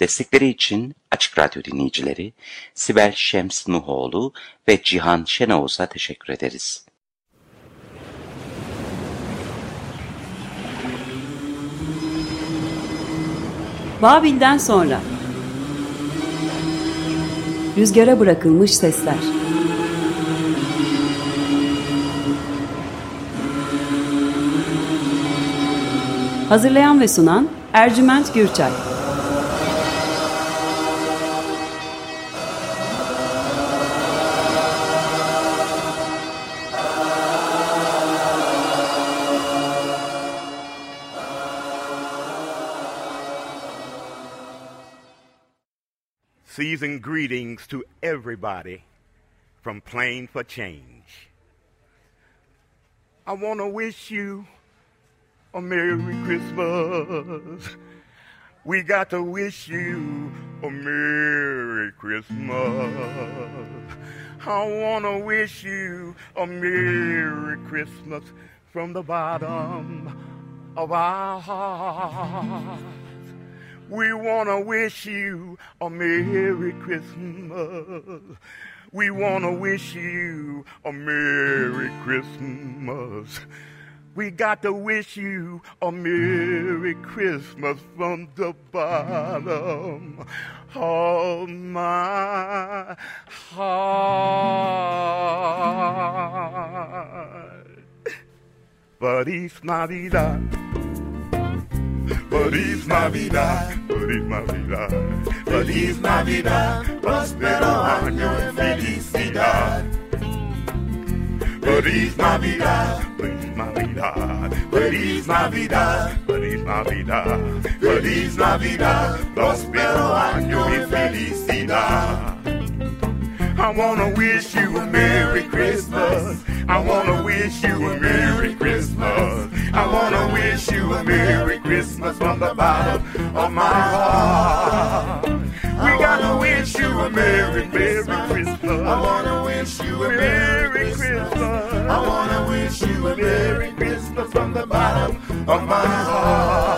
Destekleri için Açık Radyo dinleyicileri Sibel Şems Nuhoğlu ve Cihan Şenoğuz'a teşekkür ederiz. Babil'den sonra. Rüzgara bırakılmış sesler. Hazırlayan ve sunan Ercüment Gürçay Season greetings to everybody from Plain for Change. I want to wish you a Merry Christmas. We got to wish you a Merry Christmas. I want to wish you a Merry Christmas from the bottom of our hearts. We want to wish you a Merry Christmas. We want to wish you a Merry Christmas. We got to wish you a Merry Christmas from the bottom of my heart. Feliz Navidad. Feliz Navidad, Feliz Navidad, Feliz Navidad, próspero año y felicidad. Feliz Navidad, Feliz Navidad, Feliz Navidad, Feliz Navidad, Feliz Navidad, próspero año y felicidad. I wanna wish you a Merry Christmas. I wanna wish you a Merry Christmas. I wanna wish you a Merry Christmas from the bottom of my heart. We gotta wish you a Merry, Merry Christmas. I wanna wish you a Merry Christmas. I wanna wish you a Merry Christmas from the bottom of my heart.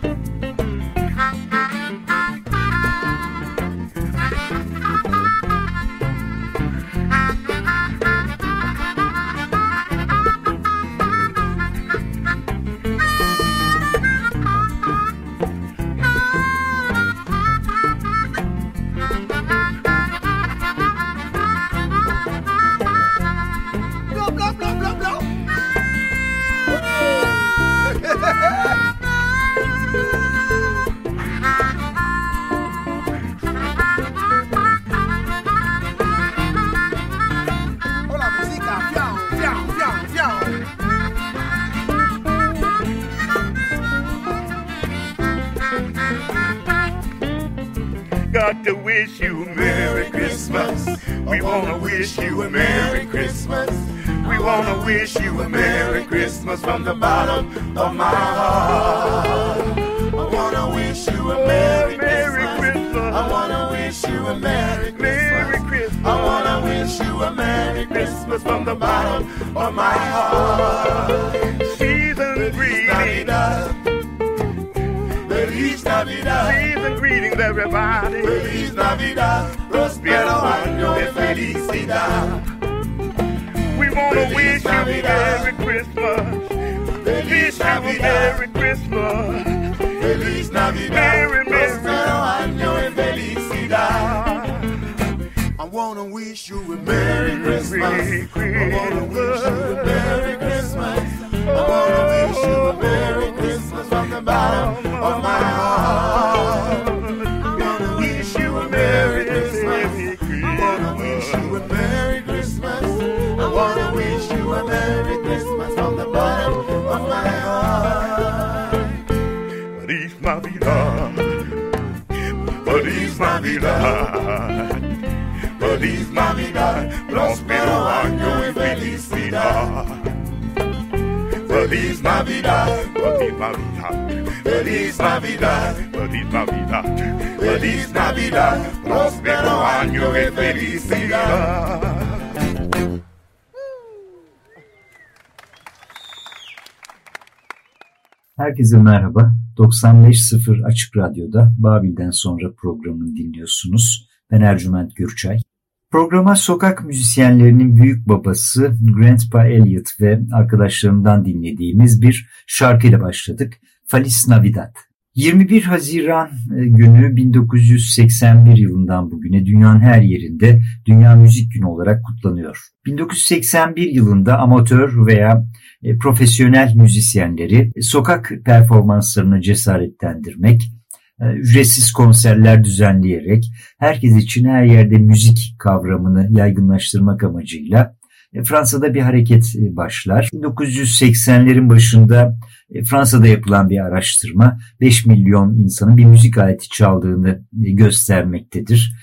Wish you a Merry Christmas. We want to wish you a Merry Christmas. We want to wish you a Merry Christmas from the bottom of my heart. I want to wish you a Merry, Merry Christmas. I want to wish you a Merry Christmas. I want to wish you a Merry Christmas from the bottom of my heart. Navidad. Season greetings, everybody. Feliz Navidad. Prospero año de felicidad. We want to wish you a Merry Christmas. Feliz Navidad. Merry Christmas. Feliz Navidad. Merry, Prospero año de felicidad. I want to wish you a Merry Christmas. Merry Christmas. I want to wish you a Merry Christmas. I want to wish you a Merry Christmas from the bottom of my heart. I to wish you a Merry Christmas. I want to wish you a Merry Christmas. I want to wish you a Merry Christmas from the bottom of my heart. Feliz Navidad. Feliz Navidad. Feliz Navidad. Próspero año y felicidad. Feliz Navidad, Feliz Navidad, Feliz Navidad, Feliz Navidad, Feliz Navidad, próspero año de felicidad. Herkese merhaba. 95.0 Açık Radyo'da Babil'den sonra programını dinliyorsunuz. Ben Ercüment Gürçay. Programa sokak müzisyenlerinin büyük babası Grandpa Elliot ve arkadaşlarından dinlediğimiz bir şarkıyla başladık. Feliz Navidad. 21 Haziran e, günü 1981 yılından bugüne dünyanın her yerinde Dünya Müzik Günü olarak kutlanıyor. 1981 yılında amatör veya e, profesyonel müzisyenleri sokak performanslarını cesaretlendirmek, ücretsiz konserler düzenleyerek herkes için her yerde müzik kavramını yaygınlaştırmak amacıyla e, Fransa'da bir hareket e, başlar. 1980'lerin başında Fransa'da yapılan bir araştırma 5 milyon insanın bir müzik aleti çaldığını göstermektedir.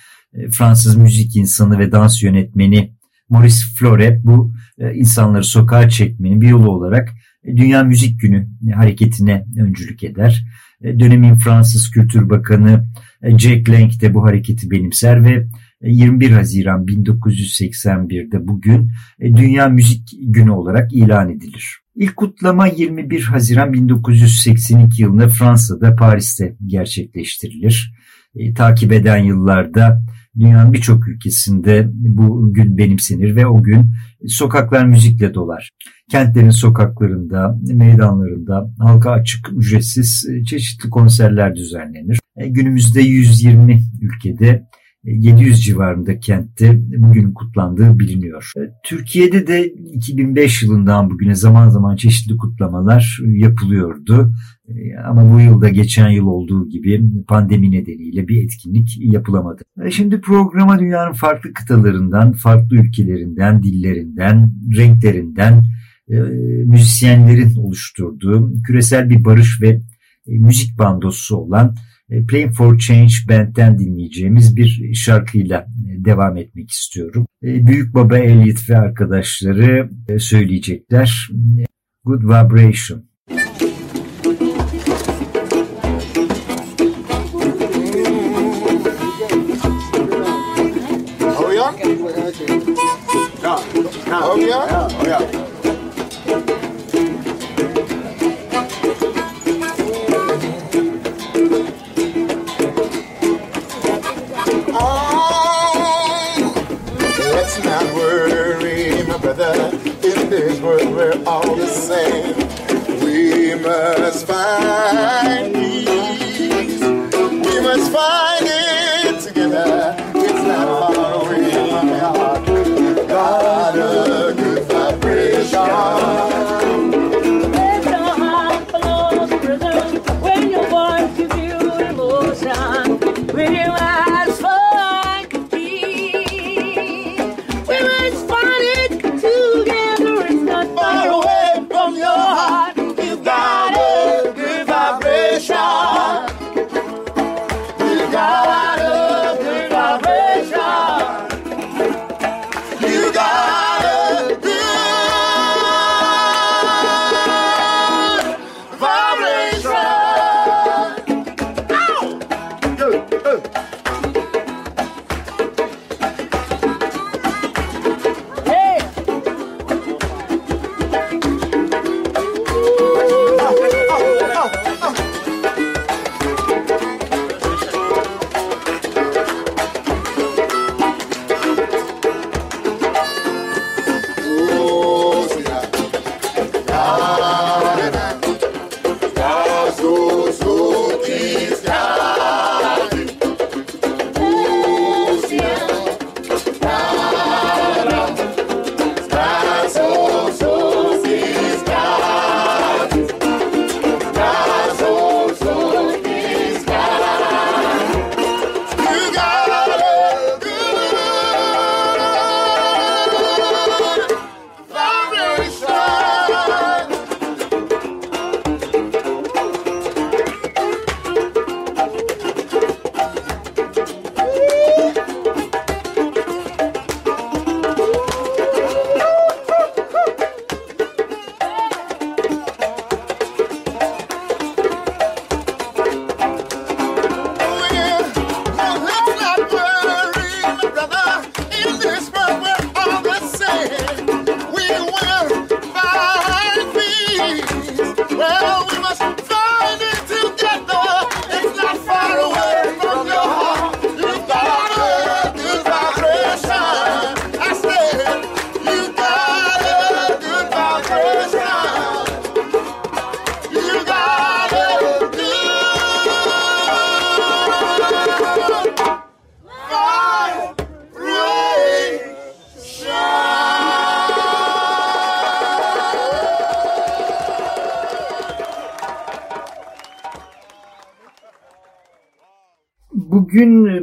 Fransız müzik insanı ve dans yönetmeni Maurice Flore bu insanları sokağa çekmenin bir yolu olarak Dünya Müzik Günü hareketine öncülük eder. E, dönemin Fransız Kültür Bakanı e, Jack Lang de bu hareketi benimser ve 21 e, Haziran 1981'de bugün Dünya Müzik Günü olarak ilan edilir. İlk kutlama 21 Haziran 1982 yılında Fransa'da Paris'te gerçekleştirilir. E, takip eden yıllarda dünyanın birçok ülkesinde bu gün benimsenir ve o gün sokaklar müzikle dolar. Kentlerin sokaklarında, meydanlarında halka açık, ücretsiz e, çeşitli konserler düzenlenir. E, günümüzde 120 ülkede 700 civarında kentte bugünün kutlandığı biliniyor. Türkiye'de de 2005 yılından bugüne zaman zaman çeşitli kutlamalar yapılıyordu. Ama bu yılda geçen yıl olduğu gibi pandemi nedeniyle bir etkinlik yapılamadı. Şimdi programa dünyanın farklı kıtalarından, farklı ülkelerinden, dillerinden, renklerinden müzisyenlerin oluşturduğu küresel bir barış ve müzik bandosu olan e, Playing for Change Band'den dinleyeceğimiz bir şarkıyla e, devam etmek istiyorum. E, Büyük Baba Elliot ve arkadaşları söyleyecekler. Good Vibration. Oh, yeah? yeah. Oh, yeah. Let's not worry, my brother. In this world, we're all the same. We must find peace. We must find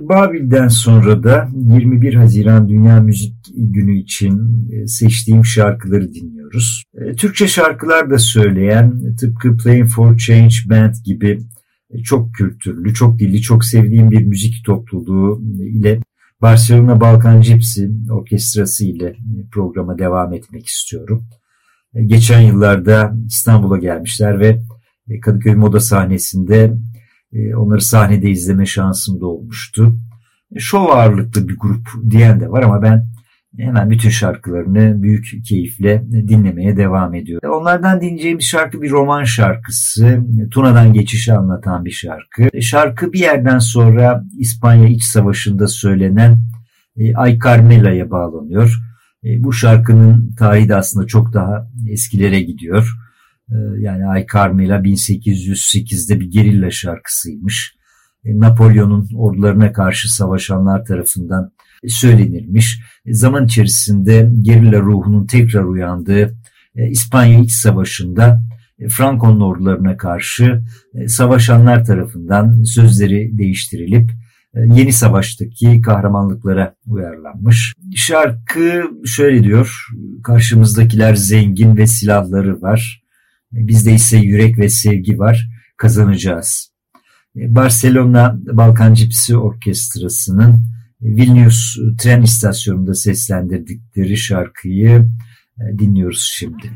Babil'den sonra da 21 Haziran Dünya Müzik Günü için e, seçtiğim şarkıları dinliyoruz. E, Türkçe şarkılar da söyleyen tıpkı Playing for Change Band gibi e, çok kültürlü, çok dilli, çok sevdiğim bir müzik topluluğu ile Barcelona Balkan Gypsy Orkestrası ile programa devam etmek istiyorum. Geçen yıllarda İstanbul'a gelmişler ve Kadıköy Moda sahnesinde onları sahnede izleme şansım da olmuştu. E, şov ağırlıklı bir grup diyen de var ama ben hemen bütün şarkılarını büyük keyifle dinlemeye devam ediyorum. Onlardan dinleyeceğim şarkı bir roman şarkısı. Tuna'dan geçişi anlatan bir şarkı. E, şarkı bir yerden sonra İspanya İç Savaşı'nda söylenen Ay Carmela'ya bağlanıyor. Bu şarkının tarihi de aslında çok daha eskilere gidiyor. Ee, yani Ay Carmela 1808'de bir gerilla şarkısıymış. E, Napolyon'un ordularına karşı savaşanlar tarafından söylenirmiş. E, zaman içerisinde gerilla ruhunun tekrar uyandığı e, İspanya İç Savaşı'nda Franco'nun ordularına karşı savaşanlar tarafından sözleri değiştirilip yeni savaştaki kahramanlıklara uyarlanmış. Şarkı şöyle diyor, karşımızdakiler zengin ve silahları var. Bizde ise yürek ve sevgi var, kazanacağız. Barcelona Balkan Cipsi Orkestrası'nın Vilnius tren istasyonunda seslendirdikleri şarkıyı e, dinliyoruz şimdi.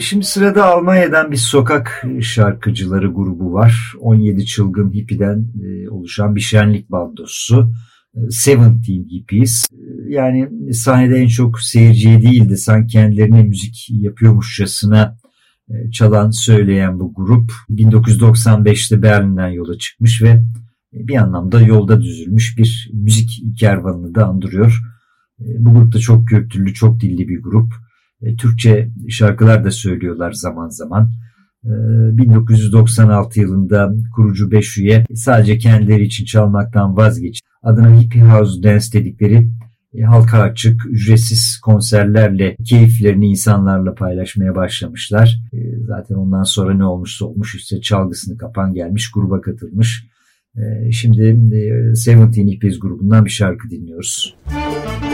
Şimdi sırada Almanya'dan bir sokak şarkıcıları grubu var. 17 çılgın hippiden e, oluşan bir şenlik bandosu. E, Seventeen Hippies. E, yani sahnede en çok seyirciye değil de sanki kendilerine müzik yapıyormuşçasına çalan söyleyen bu grup 1995'te Berlin'den yola çıkmış ve bir anlamda yolda düzülmüş bir müzik kervanını da andırıyor. Bu grupta çok kültürlü, çok dilli bir grup. E, Türkçe şarkılar da söylüyorlar zaman zaman. 1996 e, yılında kurucu beş üye sadece kendileri için çalmaktan vazgeç. Adına Hippie House Dance dedikleri e, halka açık, ücretsiz konserlerle keyiflerini insanlarla paylaşmaya başlamışlar. Zaten ondan sonra ne olmuşsa olmuş işte çalgısını kapan gelmiş, gruba katılmış. Şimdi Seventeen Hippies grubundan bir şarkı dinliyoruz. Müzik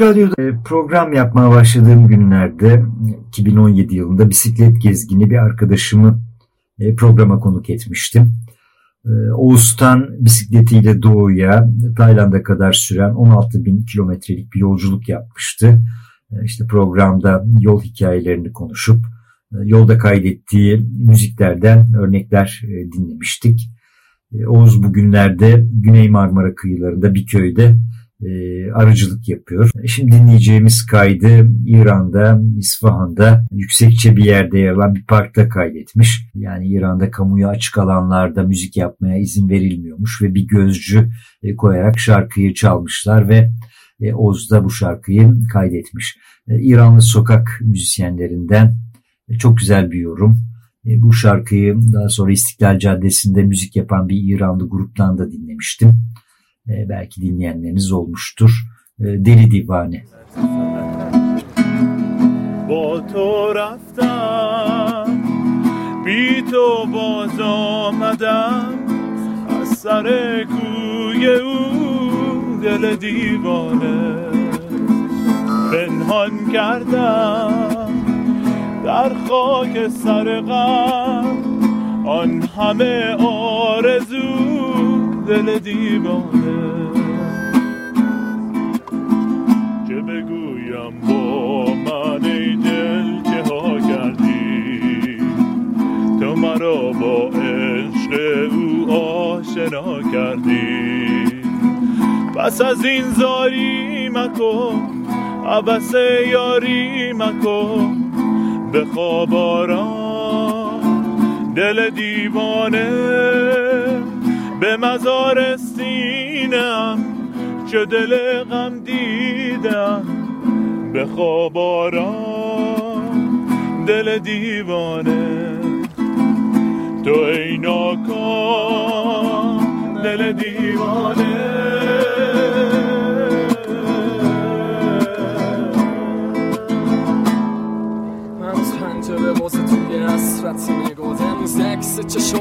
Radyo'da e, program yapmaya başladığım günlerde 2017 yılında bisiklet gezgini bir arkadaşımı e, programa konuk etmiştim. E, Oğuz'tan bisikletiyle doğuya Tayland'a kadar süren 16 bin kilometrelik bir yolculuk yapmıştı. İşte programda yol hikayelerini konuşup yolda kaydettiği müziklerden örnekler dinlemiştik. Oğuz bugünlerde Güney Marmara kıyılarında bir köyde e, arıcılık yapıyor. Şimdi dinleyeceğimiz kaydı İran'da, İsfahan'da yüksekçe bir yerde yer alan bir parkta kaydetmiş. Yani İran'da kamuya açık alanlarda müzik yapmaya izin verilmiyormuş ve bir gözcü e, koyarak şarkıyı çalmışlar ve e, Oz da bu şarkıyı kaydetmiş. E, İranlı sokak müzisyenlerinden e, çok güzel bir yorum. E, bu şarkıyı daha sonra İstiklal Caddesi'nde müzik yapan bir İranlı gruptan da dinlemiştim. E, belki dinleyenleriniz olmuştur. E, Deli Divane. با تو رفتم بی تو باز آمدم از سر کوی او دل دیوانه پنهان کردم در خاک سر غم آن همه آرزو دل دیوانه. که بگویم با من ای دل چه ها کردی؟ تو مرا با عشق او آشنا کردی. پس از این زاری مکن عبس یاری مکن. به خواب دل دیوانه. به مزار سینم چه دل غم دیدم. به خواب دل دیوانه. تو ای ناکام دل دیوانه.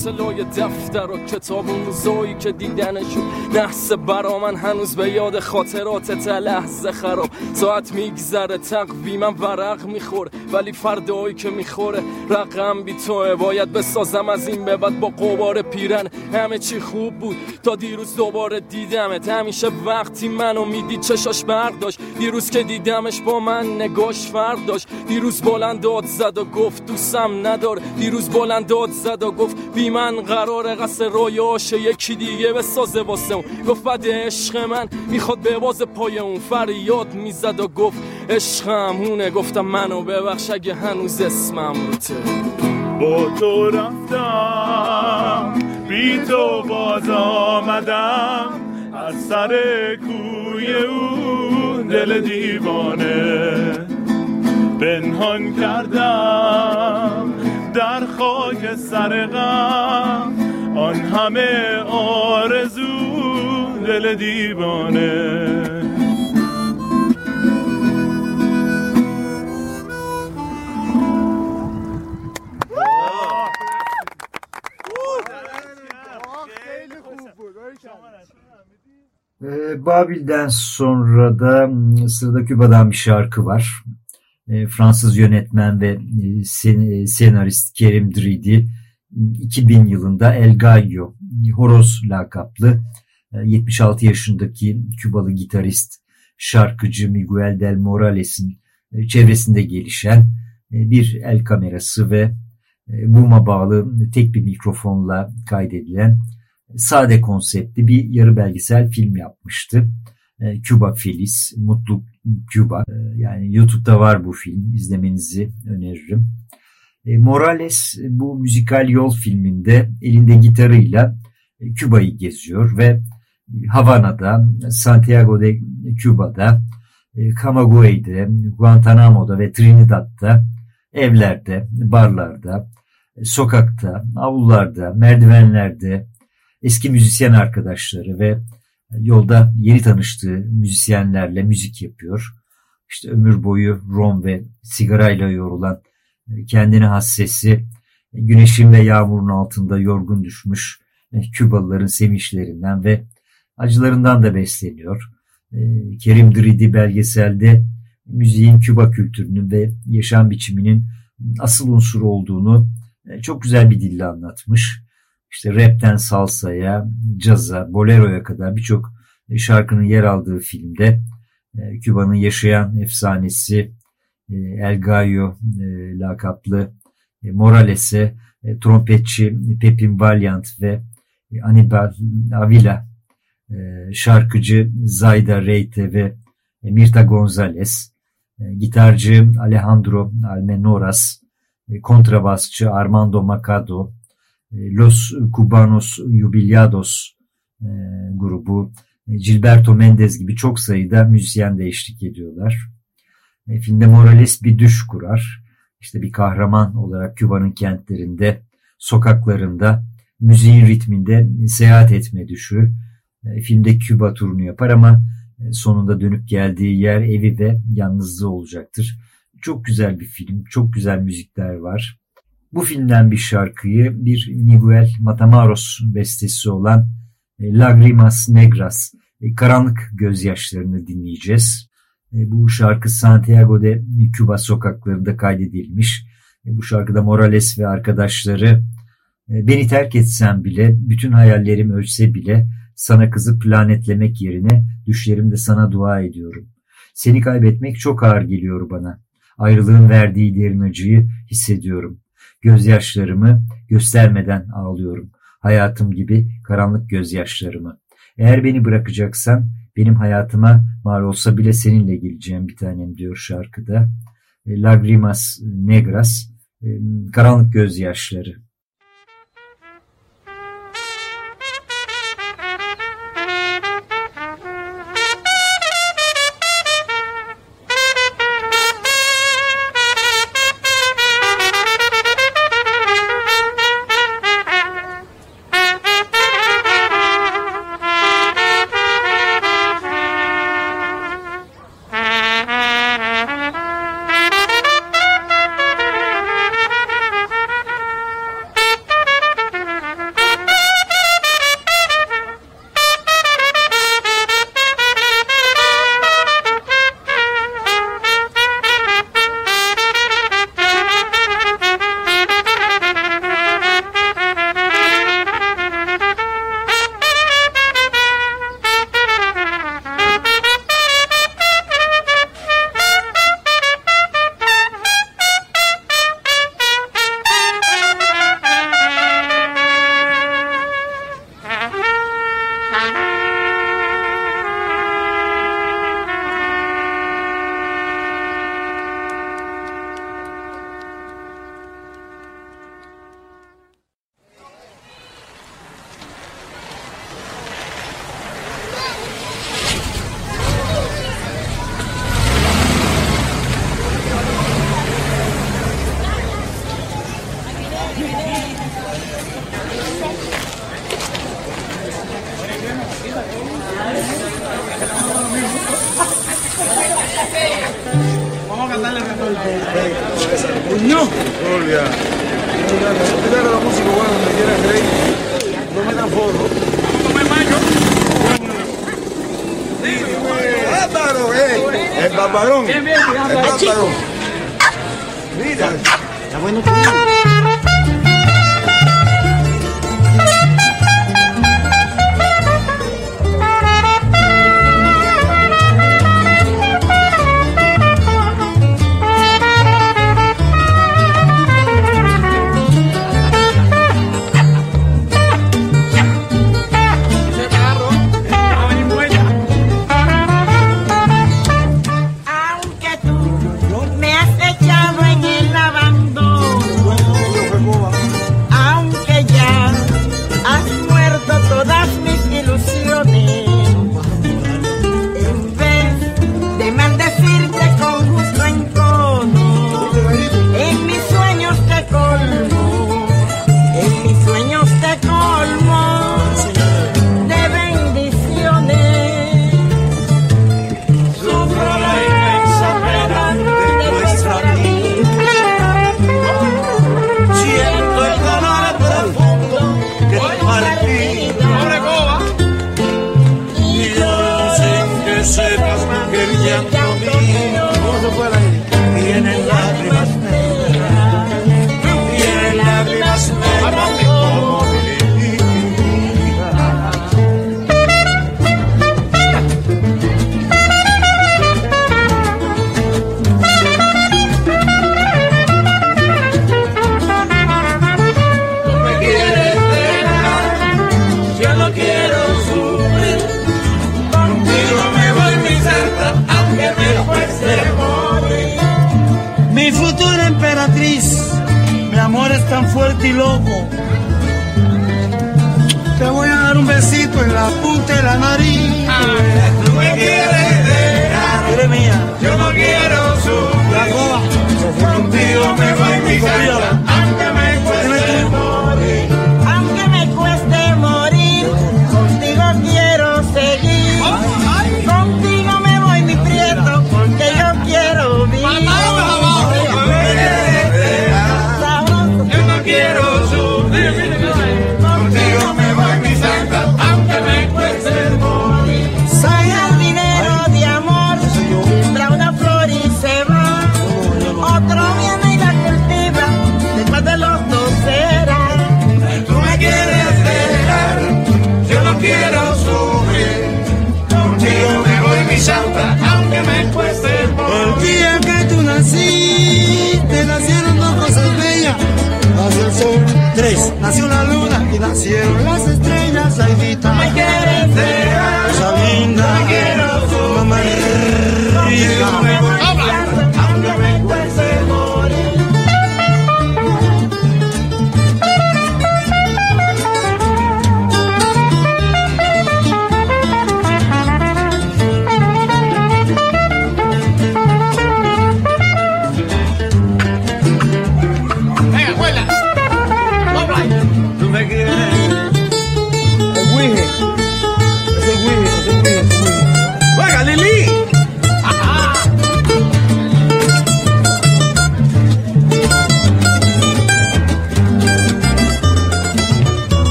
عکس چشات لای دفتر و کتاب اون روزایی که دیدنشون نحس برا من هنوز به یاد خاطرات لحظه خراب. ساعت میگذره تقویمم ورق میخور ولی فردایی که می‌خوره رقم بی توه. باید بسازم از این به بعد با قبار پیرن. همه چی خوب بود تا دیروز دوباره دیدمت. همیشه وقتی منو میدی چشاش برق داشت. دیروز که دیدمش با من نگاش فرق داشت. دیروز بلند داد زد و گفت دوستم ندار. دیروز بلند داد زد و گفت بی من قرار قصر رویاشه یکی دیگه به سازه واسه اون. گفت بعد عشق من می‌خواد به باز پای اون. فریاد می‌زد و گفت عشقم هونه. گفتم منو ببخش اگه هنوز اسمم روته با تو رفتم بی تو باز آمدم. از سر کوی اون دل دیوانه پنهان کردم. در خاک سر غم آن همه آرزو دل دیوانه Babil'den sonra da sırada Küba'dan bir şarkı var. E, Fransız yönetmen ve e, e, senarist Kerim Dridi 2000 yılında El Gallo, Horoz lakaplı 76 yaşındaki Kübalı gitarist, şarkıcı Miguel Del Morales'in çevresinde gelişen bir el kamerası ve boom'a bağlı tek bir mikrofonla kaydedilen sade konseptli bir yarı belgesel film yapmıştı. Cuba Feliz, Mutlu Cuba. Ee, yani YouTube'da var bu film. izlemenizi öneririm. E, Morales bu müzikal yol filminde elinde gitarıyla e, Küba'yı geziyor ve Havana'da, Santiago de Cuba'da, e, Camagüey'de, Guantanamo'da ve Trinidad'da, evlerde, barlarda, sokakta, avlularda, merdivenlerde eski müzisyen arkadaşları ve yolda yeni tanıştığı müzisyenlerle müzik yapıyor. İşte ömür boyu rom ve sigarayla yorulan e, kendine has sesi güneşin ve yağmurun altında yorgun düşmüş e, Kübalıların sevinçlerinden ve acılarından da besleniyor. E, Kerim Dridi belgeselde müziğin Küba kültürünün ve yaşam biçiminin asıl unsuru olduğunu çok güzel bir dille anlatmış. İşte rapten salsaya, caza, boleroya kadar birçok şarkının yer aldığı filmde e, Küba'nın yaşayan efsanesi e, El Gallo e, lakaplı Morales'e trompetçi Pepin Valiant ve Anibal Avila şarkıcı Zayda Reite ve Mirta Gonzalez gitarcı Alejandro Almenoras kontrabasçı Armando Macado e, Los Cubanos Jubilados e, grubu, e, Gilberto Mendez gibi çok sayıda müzisyen de eşlik ediyorlar. Filmde Morales bir düş kurar. işte bir kahraman olarak Küba'nın kentlerinde, sokaklarında, müziğin ritminde seyahat etme düşü. E, filmde Küba turunu yapar ama e, sonunda dönüp geldiği yer evi ve yalnızlığı olacaktır. Çok güzel bir film, çok güzel müzikler var. Bu filmden bir şarkıyı bir Miguel Matamaros bestesi olan e, Lagrimas Negras, Karanlık Gözyaşlarını dinleyeceğiz. Bu şarkı Santiago de Cuba sokaklarında kaydedilmiş. Bu şarkıda Morales ve arkadaşları beni terk etsem bile, bütün hayallerim ölse bile sana kızıp lanetlemek yerine düşlerimde sana dua ediyorum. Seni kaybetmek çok ağır geliyor bana. Ayrılığın verdiği derin acıyı hissediyorum. Gözyaşlarımı göstermeden ağlıyorum. Hayatım gibi karanlık gözyaşlarımı. Eğer beni bırakacaksan benim hayatıma var olsa bile seninle geleceğim bir tanem diyor şarkıda. E, Lagrimas Negras, e, karanlık gözyaşları.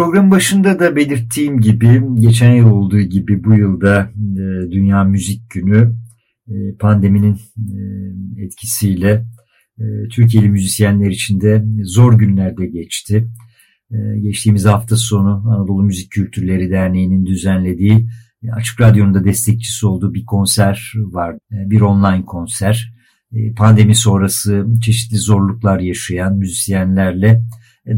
Program başında da belirttiğim gibi geçen yıl olduğu gibi bu yılda e, Dünya Müzik Günü e, pandeminin e, etkisiyle e, Türkiye'li müzisyenler için de zor günlerde geçti. E, geçtiğimiz hafta sonu Anadolu Müzik Kültürleri Derneği'nin düzenlediği e, Açık Radyo'nun da destekçisi olduğu bir konser var. E, bir online konser. E, pandemi sonrası çeşitli zorluklar yaşayan müzisyenlerle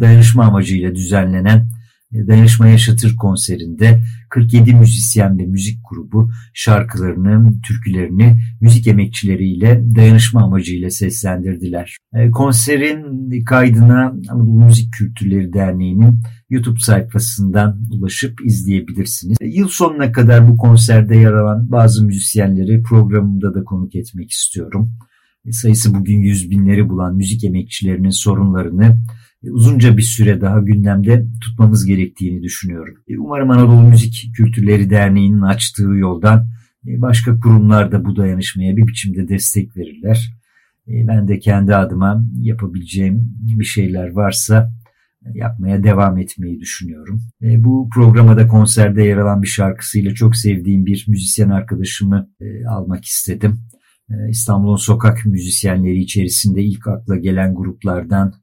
dayanışma amacıyla düzenlenen Dayanışma Yaşatır konserinde 47 müzisyen ve müzik grubu şarkılarını, türkülerini müzik emekçileriyle dayanışma amacıyla seslendirdiler. E, Konserin kaydına Anadolu Müzik Kültürleri Derneği'nin YouTube sayfasından ulaşıp izleyebilirsiniz. E, Yıl sonuna kadar bu konserde yer alan bazı müzisyenleri programımda da konuk etmek istiyorum. Sayısı bugün yüz binleri bulan müzik emekçilerinin sorunlarını uzunca bir süre daha gündemde tutmamız gerektiğini düşünüyorum. E, Umarım Anadolu Müzik Kültürleri Derneği'nin açtığı yoldan e, başka kurumlar da bu dayanışmaya bir biçimde destek verirler. E, Ben de kendi adıma yapabileceğim bir şeyler varsa e, yapmaya devam etmeyi düşünüyorum. E, Bu programda konserde yer alan bir şarkısıyla çok sevdiğim bir müzisyen arkadaşımı e, almak istedim. E, İstanbul'un sokak müzisyenleri içerisinde ilk akla gelen gruplardan e,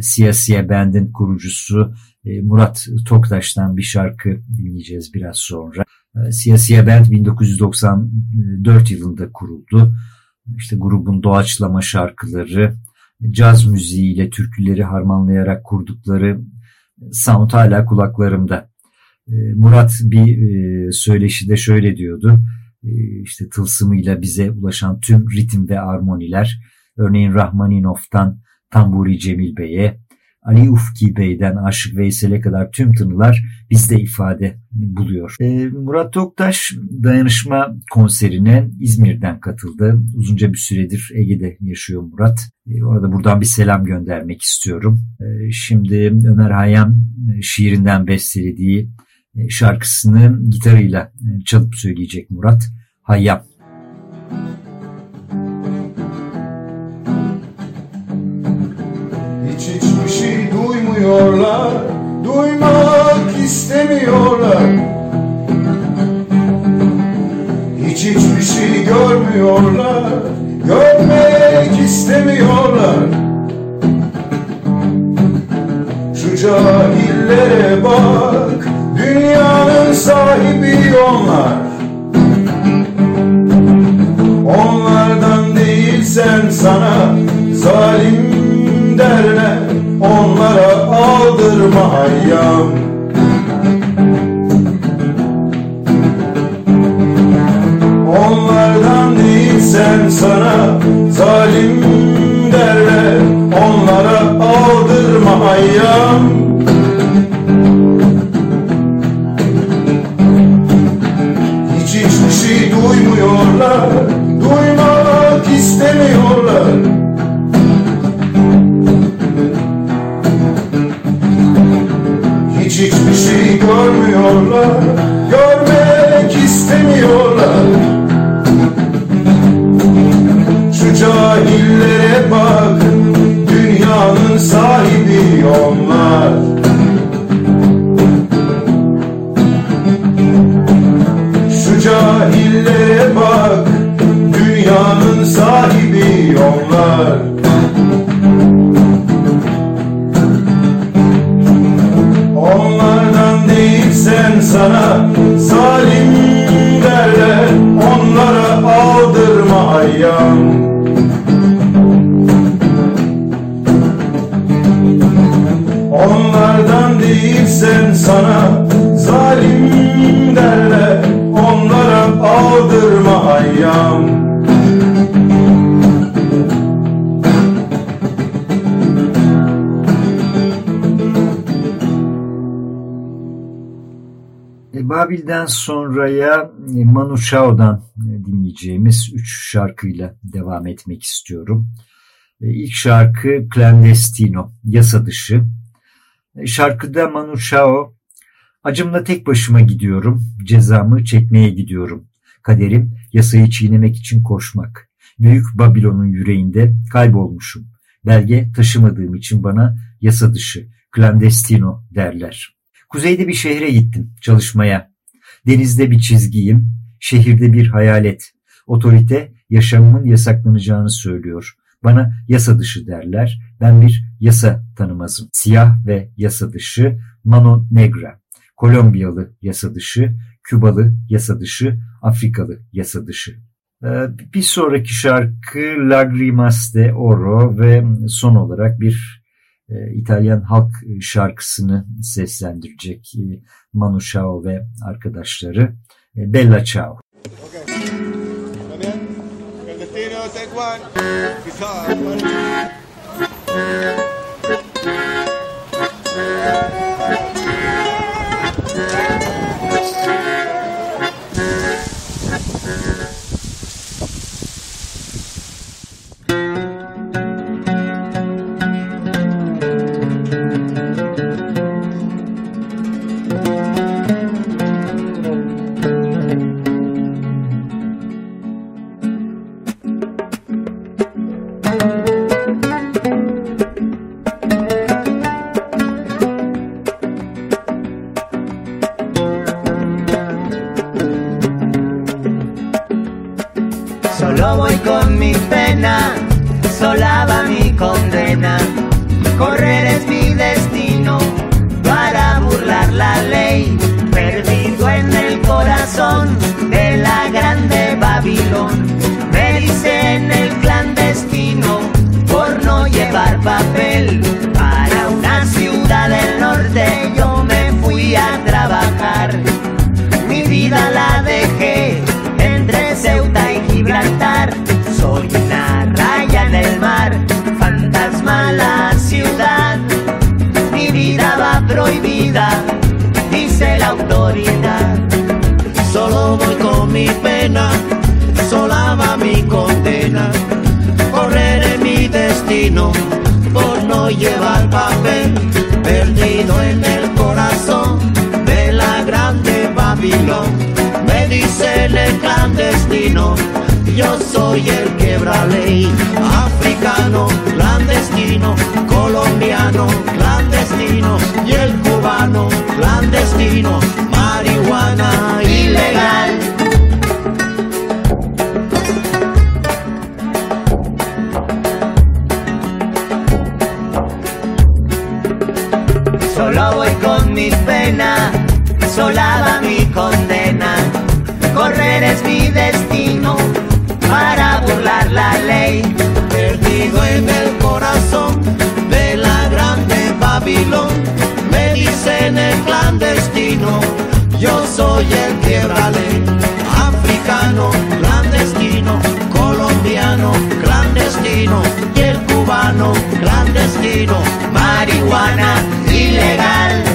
Siyasiye Band'in kurucusu e, Murat Toktaş'tan bir şarkı dinleyeceğiz biraz sonra. E, Siyasiye Band 1994 yılında kuruldu. İşte grubun doğaçlama şarkıları, caz müziğiyle türküleri harmanlayarak kurdukları sound hala kulaklarımda. E, Murat bir e, söyleşide şöyle diyordu. İşte tılsımıyla bize ulaşan tüm ritim ve armoniler, örneğin Rahmaninov'tan Tamburi Cemil Bey'e, Ali Ufki Bey'den Aşık Veysel'e kadar tüm tınılar bizde ifade buluyor. E, Murat Toktaş dayanışma konserine İzmir'den katıldı. Uzunca bir süredir Ege'de yaşıyor Murat. E, orada buradan bir selam göndermek istiyorum. E, şimdi Ömer Hayyam e, şiirinden bestelediği e, şarkısını gitarıyla e, çalıp söyleyecek Murat Hayyam. Duymuyorlar Duymak istemiyorlar. Hiç hiçbir şey görmüyorlar Görmek istemiyorlar. Şu cahillere bak Dünyanın sahibi onlar. Onlardan değilsen sana zalim derler Onlara aldırma hayyam Onlardan değilsen sana zalim derler. Onlara aldırma şey görmüyorlar Görmek istemiyorlar. Şu cahillere bak Dünyanın sahibi onlar. Şu cahillere bak Dünyanın sahibi onlar sana zalim derler Onlara aldırma ayyam. Onlardan değilsen sana zalim derler Onlara aldırma ayyam Babil'den sonraya e, Manu Chao'dan e, dinleyeceğimiz üç şarkıyla devam etmek istiyorum. İlk şarkı Clandestino, Yasa Dışı. Şarkıda Manu Chao, acımla tek başıma gidiyorum, cezamı çekmeye gidiyorum. Kaderim yasayı çiğnemek için koşmak. Büyük Babilon'un yüreğinde kaybolmuşum. Belge taşımadığım için bana yasa dışı, clandestino derler. Kuzeyde bir şehre gittim çalışmaya. Denizde bir çizgiyim, şehirde bir hayalet. Otorite yaşamımın yasaklanacağını söylüyor. Bana yasa dışı derler. Ben bir yasa tanımazım. Siyah ve yasa dışı Mano Negra. Kolombiyalı yasa dışı, Kübalı yasa dışı, Afrikalı yasa dışı. Bir sonraki şarkı Lagrimas de Oro ve son olarak bir İtalyan halk şarkısını seslendirecek Manu Chao ve arkadaşları Bella Ciao. Okay. Solo voy con mi pena, sola va mi condena. Correré mi destino por no llevar papel, perdido en el corazón de la grande Babilón. Me dicen el clandestino yo soy el quebra ley, africano, clandestino, colombiano, clandestino, y el cubano, clandestino, marihuana ilegal. Solo voy con mis penas, solaba mi condena, correr es mi destino la ley. Perdido en el corazón de la grande Babilón, me dicen el clandestino, yo soy el quiebrale. Africano, clandestino, colombiano, clandestino, y el cubano, clandestino, marihuana ilegal.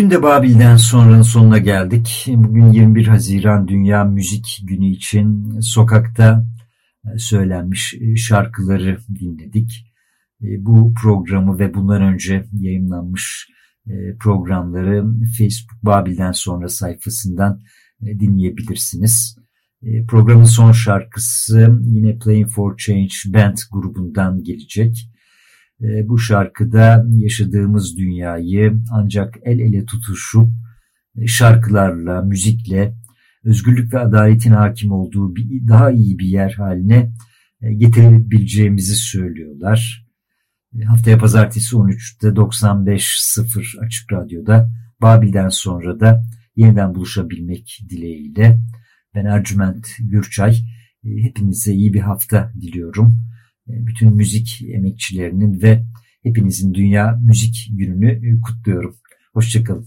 Bugün de Babil'den sonranın sonuna geldik. Bugün 21 Haziran Dünya Müzik Günü için sokakta e, söylenmiş e, şarkıları dinledik. E, bu programı ve bundan önce yayınlanmış programları Facebook Babil'den sonra sayfasından dinleyebilirsiniz. Programın son şarkısı yine Playing for Change Band grubundan gelecek. Ee, bu şarkıda yaşadığımız dünyayı ancak el ele tutuşup e, şarkılarla, müzikle özgürlük ve adaletin hakim olduğu bir, daha iyi bir yer haline e, getirebileceğimizi söylüyorlar. E, haftaya pazartesi 13'te 95.0 Açık Radyo'da Babil'den sonra da yeniden buluşabilmek dileğiyle. Ben Ercüment Gürçay. Hepinize iyi bir hafta diliyorum. E, bütün müzik emekçilerinin ve hepinizin Dünya Müzik Günü'nü e, kutluyorum. Hoşçakalın.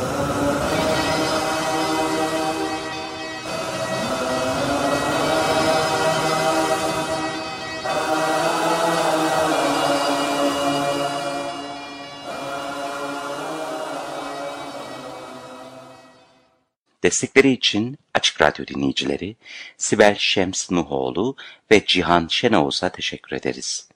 Destekleri için Açık Radyo dinleyicileri Sibel Şems Nuhoğlu ve Cihan Şenoğuz'a teşekkür ederiz.